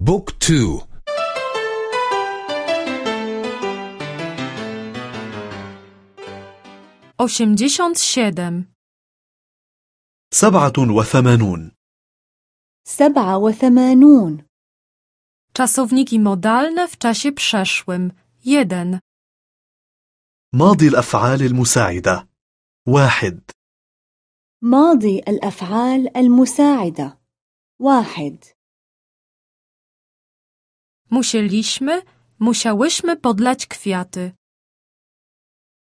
بوك تو. osiemdziesiąt siedem. سبعة وثمانون. سبعة وثمانون. Czasowniki modalne w czasie przeszłym. Jeden. ماضي الأفعال المساعدة. واحد. ماضي الأفعال المساعدة. واحد. Musieliśmy, musiałyśmy podlać kwiaty.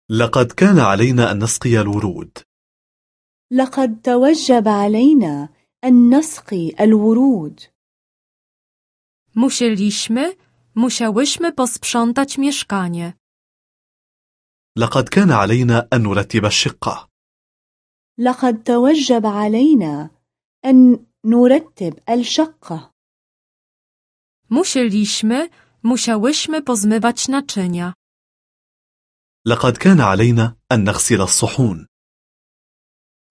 لقد كان علينا أن نسقي الورود لقد توجب علينا أن نسقي الورود Musieliśmy, musiałyśmy posprzątać mieszkanie. لقد كان علينا أن نرتب الشقة لقد توجب علينا أن نرتب الشقة Musieliśmy, musiałyśmy pozmywać naczynia. لقد كان علينا أن نغسل الصحون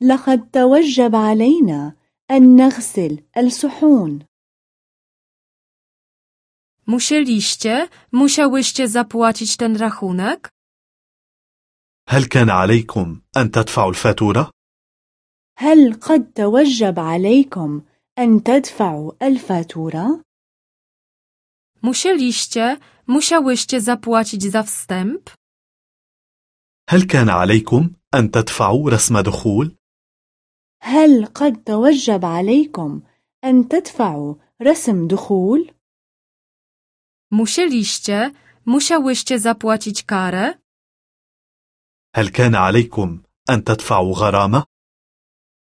لقد توجب علينا أن نغسل الصحون Musieliście, musiałyście zapłacić ten rachunek? هل كان عليكم أن تدفعوا الفاتورة؟ هل قد توجب عليكم أن تدفعوا الفاتورة؟ Musieliście, musiałyście zapłacić za wstęp? هل كان عليكم أن تدفعوا رسم دخول؟ هل قد توجب عليكم أن تدفعوا رسم دخول؟ Musieliście, musiałyście zapłacić karę? هل كان عليكم أن tadfa'u غرامة؟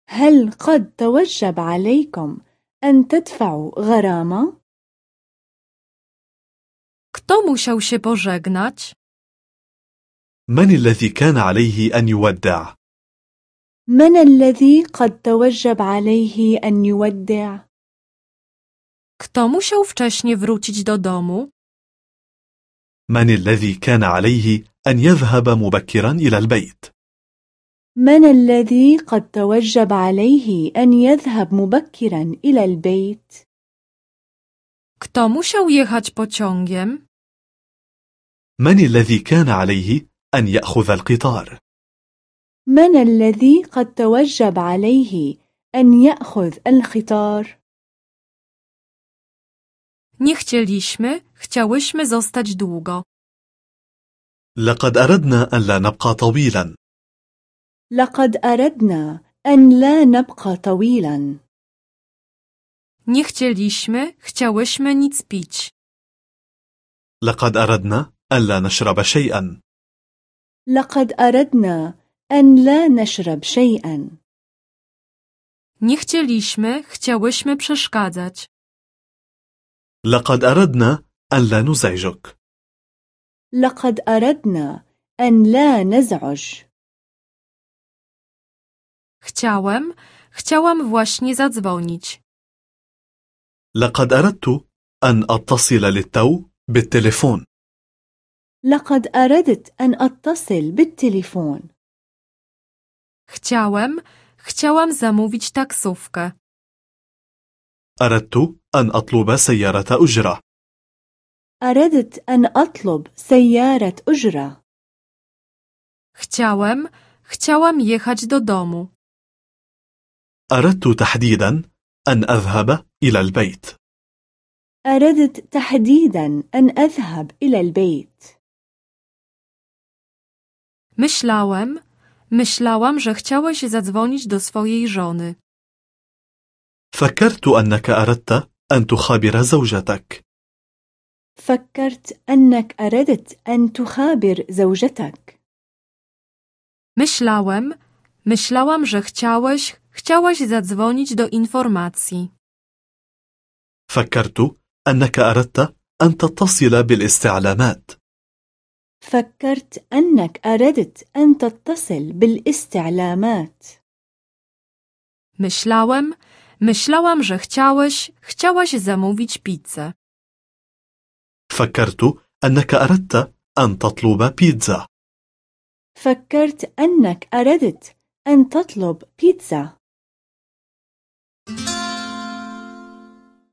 هل قد توجب عليكم أن تدفعوا غرامة؟ Kto musiał się pożegnać? من الذي كان عليه أن يودع؟ من الذي قد توجب عليه أن يودع؟ Kto musiał wcześnie wrócić do domu? من الذي كان عليه أن يذهب مبكرا إلى البيت؟ من الذي قد توجب عليه أن يذهب مبكرا إلى البيت؟ Kto musiał jechać pociągiem? من الذي كان عليه أن يأخذ القطار؟ من الذي قد توجب عليه أن يأخذ القطار؟ Nie chcieliśmy, chciałyśmy zostać długo. لقد أردنا أن لا نبقى طويلا لقد أردنا أن لا نبقى طويلا Nie chcieliśmy, chciałyśmy nic pić. لقد أردنا أن لا نشرب شيئا. لقد أردنا أن لا نشرب شيئا. Nie chcieliśmy, chciałyśmy przeszkadzać. لقد أردنا أن لا نزعجك. لقد أردنا أن لا نزعج. Chciałem, chciałam właśnie zadzwonić. لقد أردت أن أتصل للتو بالتليفون. لقد أردت أن أتصل بالتليفون. Chciałem, chciałam zamówić taksówkę. أردت أن أطلب سيارة أجرة. أردت أن أطلب سيارة أجرة. Chciałem, chciałam jechać do domu. أردت تحديدا أن أذهب إلى البيت. أردت تحديدا أن أذهب إلى البيت. Myślałem, myślałam, że chciałeś zadzwonić do swojej żony. فكرت أنك أردت أن تخابر زوجتك فكرت أنك أردت أن تخابر زوجتك Myślałem, myślałam, że chciałeś, chciałaś zadzwonić do informacji. فكرت أنك أردت أن تتصل بالاستعلامات فكرت أنك أردت أن تتصل بالاستعلامات. Myślałem, myślałam, że chciałeś, chciałaś zamówić pizzę. فكرت أنك أردت أن تطلب بيتزا. فكرت أنك أردت أن تطلب بيتزا.